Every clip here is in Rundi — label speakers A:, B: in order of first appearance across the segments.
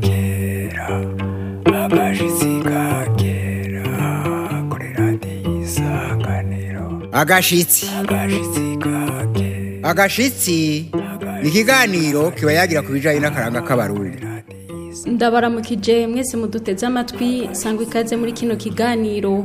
A: kera agashitsi
B: agashitsi ni ikiganiro kiba yagira ku bijyanye n'akaranga k'abarundi
C: ndabaramukije mwese muduteze amatwi sangwa ikaze muri kino kiganiro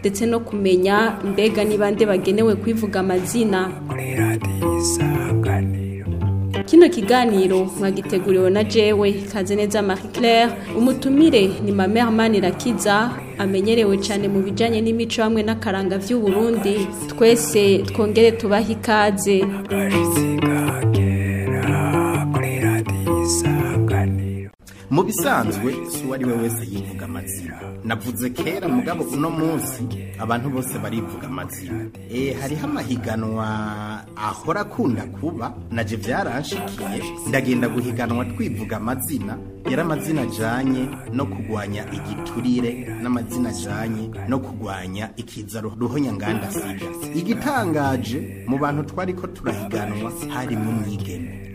C: ndetse no kumenya mbega ni bande bagenewe kwivuga amazina kino kiganiro mwagiteguriwe na jewe kaze neza Marie Claire umutumire ni Mama Manirakiza amenyerewe cyane mu bijyanye n'imico hamwe n'akaranga by'u Burundi twese twongere tubahe ikaze
D: mu bisanzwe si uwo ari we wese yivuga amazina navuze kera mugabo uno munsi abantu bose barivuga amazina hari eh, hariho amahiganwa ahora akunda kuba nabyo byaranshikiye ndagenda guhiganwa twivuga amazina yari amazina ajyanye no kurwanya igiturire n'amazina ajyanye no kurwanya ikiza ruhonyanganda sida igitangaje mu bantu twari ko turahiganwa harimo umwigeme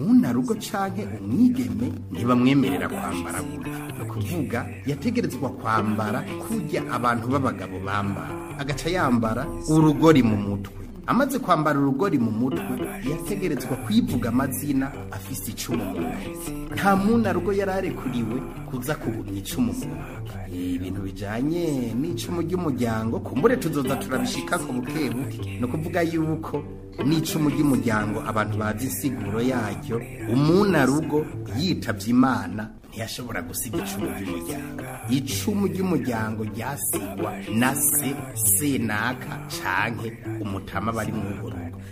D: umunarugo cyangwa umwigeme ntibamwemerera kwambara gutya ni ukuvuga yategerezwa kwambara kujya abantu b'abagabo bambara agaca yambara urugori mu mutwe amaze kwambara urugori mu mutwe yategerezwa kwivuga amazina afise icumu nta muntu arwo yari arekuriwe kuza kugumya icumu ibintu bijyanye n'icumu ry'umuryango kumbure tuzoza turabishika ku bukebuke ni ukuvuga yuko n'icumu ry'umuryango abantu bazi insiguro yaryo umuntu arugo yitabye imana ntiyashobora gusiga icumu ry'umuryango icumu ry'umuryango ryasigwa na se senaka canke umutama bari mu rugo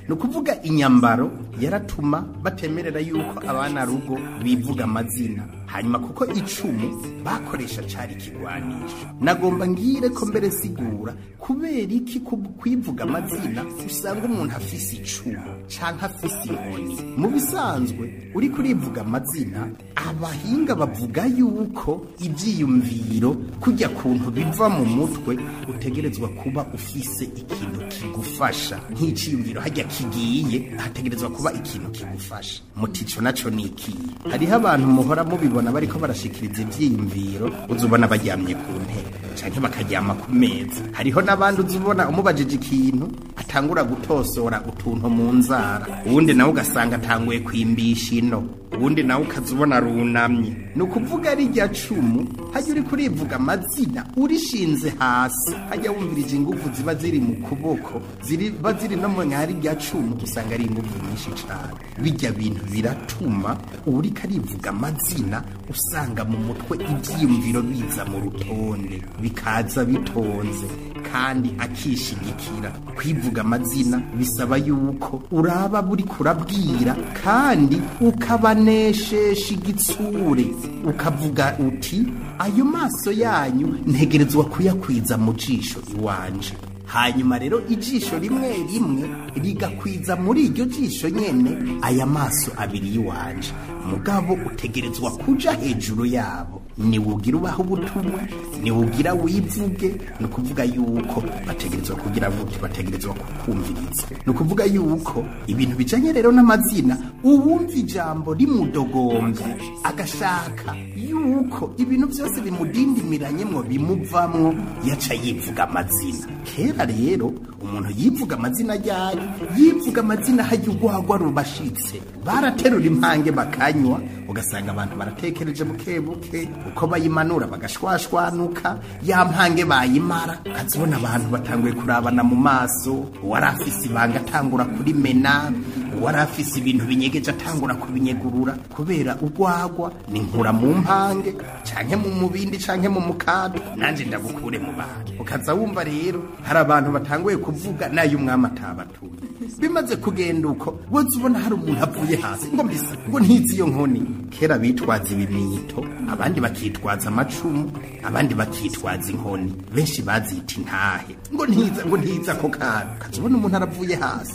D: ni ukuvuga inyambaro yaratuma batemerera yuko abana rugo bivuga amazina hanyuma kuko icumu bakoresha cyari ikigwanisho nagomba ngire ko mbere sigura kubera iki kwivuga amazina usanga umuntu afise icumu cyangwa afise inkoni mu bisanzwe uri kurivuga amazina abahinga bavuga yuko ibyiyumviro kujya kuntu biva mu mutwe utegerezwa kuba ufise ikintu kigufasha nk'iciyumviro hajya kigiye hategerezwa kuba ikintu kigufasha mutico nacyo ni ikiye hariho abantu muhora mubiba ubona bariko barashikiriza ivyiyumviro uzubona baryamye ku ntebe canke bakaryama ku meza hariho n'abandi uzubona umubajije ikintu atangura gutosora utuntu mu nzara uwundi nawe ugasanga atanguye kwimbisha ino ubundi nawe ukazubona runamye ni ukuvuga rijya cumu hajya uri kurivuga amazina urishinze hasi hajya wumvirije ingufu ziba ziri mu kuboko ziba ziri no mu nka rijya cumu usanga ari ingufu nyinshi cyane bijya bintu biratuma uriko arivuga amazina usanga mu mutwe ibyiyumviro biza mu rutonde bikaza bitonze kandi akishigikira kwivuga amazina bisaba yuko uraba buri kurabwira kandi ukabane ukaneshesha igitsure ukavuga uti ayo maso yanyu ntegerezwa kuyakwiza mu jisho iwanje hanyuma rero ijisho rimwe rimwe rigakwiza muri iryo jisho nyine aya maso abiri y'iwanje mugabo utegerezwa kuja hejuru yabo ntiwugira ubaho ubutumwa ntiwugira wibyibwe ni ukuvuga yuko bategerezwa kugira gutya bategerezwa kukumviriza ni ukuvuga yuko ibintu bijyanye rero n'amazina uwumva ijambo rimudogombye agashaka yuko ibintu byose bimudindimiranye mwo bimuvamwo yaca yivuga amazina kera rero umuntu yivuga amazina yayo yivuga amazina hajya uguhagwa rubashitse baraterura impange bakanywa ugasanga abantu baratekereje buke buke uko bayimanura bagashwashwanuka ya mpange bayimara ukazibona abantu batanguye kurabana mu maso wari afise ibanga atangura kuri mena wari afise ibintu binyegeje atangura kubinyegurura kubera ugwagwa ni nkura mu mpange canke mu mubindi canke mu mukato nanje ndagukure mu bantu ukaza wumva rero hari abantu batanguye kuvuga nayo umwami atabatuye bimaze kugenda uko woza ubona hari umuntu avuye hasi ngo mbisi ngo ntizi iyo nkoni kera bitwaza ibimyito abandi bakitwaza amacumu abandi bakitwaza inkoni benshi bazita intahe ngo ntiza ngo ntiza ako kantu kaza ubona umuntu aravuye hasi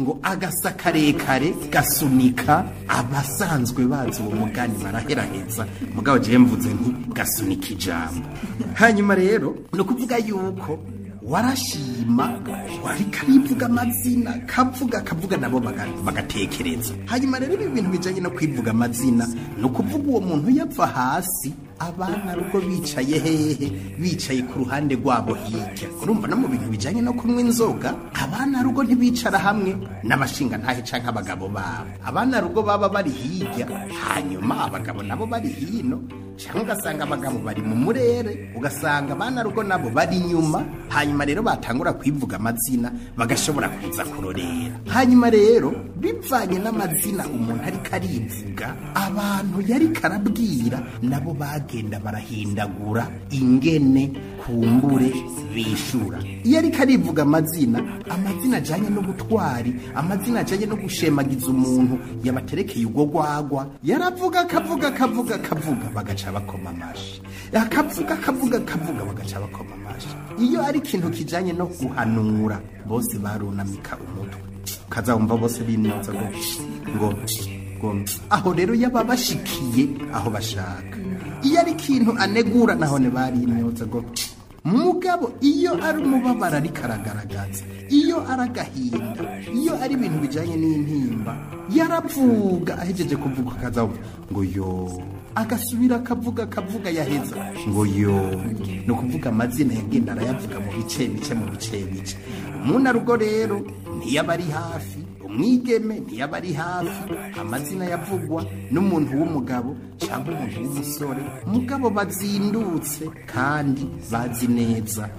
D: ngo agasa karekare gasunika abasanzwe bazi uwo mugani baraheraheza mugabo jemvuze nti gasunika ijambo hanyuma rero ni ukuvuga yuko warashimagaje karivuga amazina kavuga kavuga nabo bagatekereza hanyuma rero ibi bintu bijyanye no kwivuga amazina ni ukuvuga uwo muntu yapfa hasi abana rugo bicaye hehe bicaye ku ruhande rwabo hirya urumva no mu bintu bijyanye no kunywa inzoga abana rugo ntibicara hamwe n'abashinga ntahica abagabo babo abana rugo baba bari hirya hanyuma abagabo nabo bari hino cyangwa ugasanga abagabo bari mu murere ugasanga abana rugo nabo bari inyuma hanyuma rero batangura kwivuga amazina bagashobora kuza kurorera hanyuma rero bivanye n'amazina umuntu ariko arivuga abantu yari karabwira nabo bagenda barahindagura ingene kumbure bishyura iyo ariko arivuga amazina amazina ajyanye n'ubutwari amazina ajyanye no gushemagiza umuntu yabaterekeye urwo rwagwa yaravuga akavuga akavuga akavuga bagaca bagaca bakoma amashyi akavuga akavuga akavuga bagaca bakoma amashyi iyo ari ikintu kijyanye no guhanura bose barunamika umutwe ukazawumva bose b'imyotsi ngo aho rero yaba bashikiye aho bashaka iyo ari ikintu anegura naho bari imyotsi ngo mugabo iyo ari umubabaro ariko aragaragaza iyo ari agahinda iyo ari ibintu bijyanye n'intimba yaravuga ahegeje kuvuga akazavuga ngo yoo agasubira akavuga akavuga yaheza ngo yo ni ukuvuga amazina yagenda arayavuga mu bice bice mu bice bice umunarugo rero ntiyaba ari hafi umwigeme ntiyaba ari hafi amazina yavugwa n'umuntu w'umugabo cyangwa umuntu w'umusore umugabo bazindutse kandi bazi neza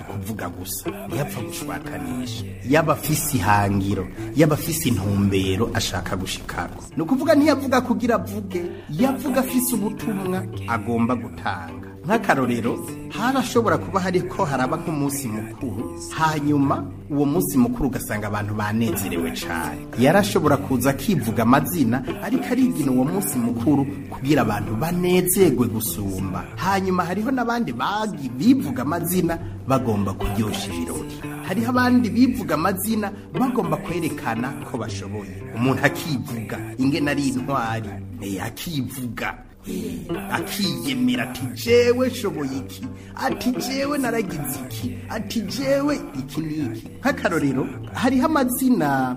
D: kuvuga gusa ntiyapfa gushwakanisha yaba afise ihangiro yaba afise intumbero ashaka gushikana ni ukuvuga ntiyavuga kugira avuge yavuga afise ubutumwa agomba gutanga nk'akarorero harashobora kuba hari ko haraba nk'umunsi mukuru hanyuma uwo munsi mukuru ugasanga abantu banezerewe cyane yarashobora kuza akivuga amazina ariko arigina uwo munsi mukuru kugira abantu banezerwe gusumba hanyuma hariho n'abandi bivuga amazina bagomba kuryoshya ibirori hariho abandi bivuga amazina bagomba kwerekana ko bashoboye umuntu akivuga ingena ari intwari akivuga akiyemera ati jewe shoboye iki ati jewe naragize iki ati jewe iki n'iki nk'akarorero hariho amazina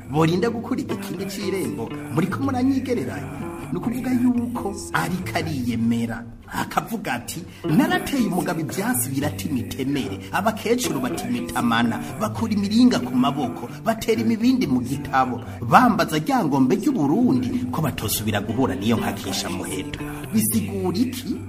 D: borinda gukura igikingi cy'irembo muri ko muranyigereranya ni ukuvuga yuko ariko ariyemera akavuga ati narateye umugabo ibyatsi birata imitemere abakecuru batimitamana bakura imiringa ku maboko batera imibindi mu gitabo bambaza ryangombe ry'uburundi ko batosubira guhura niyo nkakisha muheto bisigura iki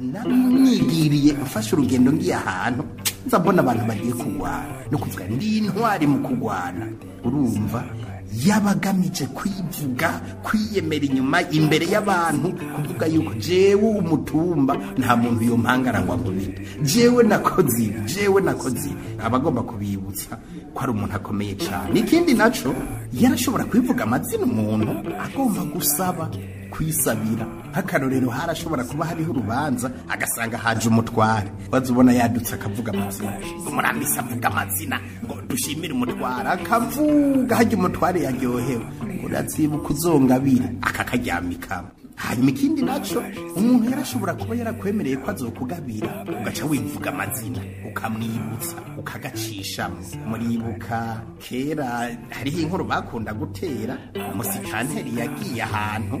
D: narimwigiriye mfashe urugendo ngiye ahantu nzabona abantu bagiye kurwana no kuvuga ndi intwari mu kurwana urumva y'abagamije kwivuga kwiyemera inyuma imbere y'abantu kuvuga yuko jewe umutumba nta muntu iyo mpanga ngo bite jewe nakoze jewe nakoze ibi abagomba kubibutsa ko ari umuntu akomeye cyane ikindi naco yarashobora kwivuga amazina umuntu agomba gusaba kuyisabira nk'akarorero harashobora kuba hariho urubanza agasanga haje umutware waza ubona yadutse akavuga amazina umurambisi avuga amazina ngo dushimire umutwara akavuga hajya umutware yaryohewe urazibuka uzongabire akakaryamikamo hanyuma ikindi nacyo umuntu yarashobora kuba yarakwemereye ko azokugabira ugaca wivuga amazina ukamwibutsa ukagacishamo muribuka kera hariho inkuru bakunda gutera umusitanteri yagiye ahantu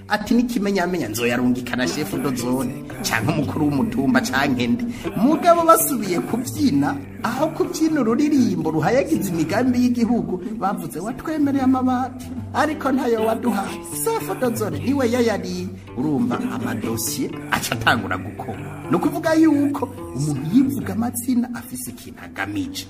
D: ati n'ikimenyamenya nzoyarungikana shefu do cyangwa umukuru w'umutumba cyangwa mugabo basubiye kubyina aho kubyina ururirimbo ruhayagiza imigambi y'igihugu bavuze watwemereye amabati ariko ntayo waduhaye safodozore niwe yayariye urumva amadosiye atangura gukora ni ukuvuga yuko umuntu yivuga amazina afise ikintu agamije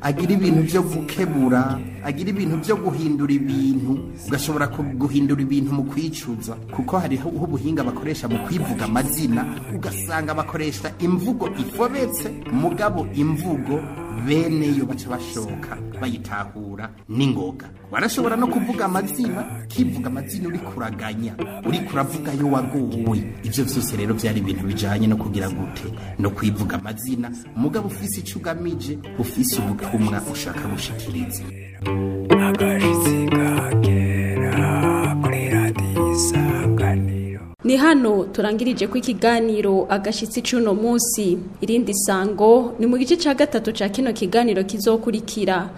D: agire ibintu byo gukebura agira ibintu byo guhindura ibintu ugashobora guhindura ibintu mu kwicuza kuko hariho ubuhinga bakoresha mu kwivuga amazina ugasanga bakoresha imvugo ifobetse mugabo imvugo beneyo baca bashoka bayitahura n'ingoga barashobora no kuvuga amazina kivuga amazina uri kuraganya uri kuravuga yo wagowe ibyo byose rero byari ibintu bijyanye no kugira gute no kwivuga amazina mugabo ufise icyo ugamije ufise ubutumwa ushaka gushikiriza
A: I'm to Agashizikage.
C: ni hano turangirije ku ikiganiro agashyitsi cy'uno munsi irindi sango ni mu gice cya gatatu cya kino kiganiro kizokurikira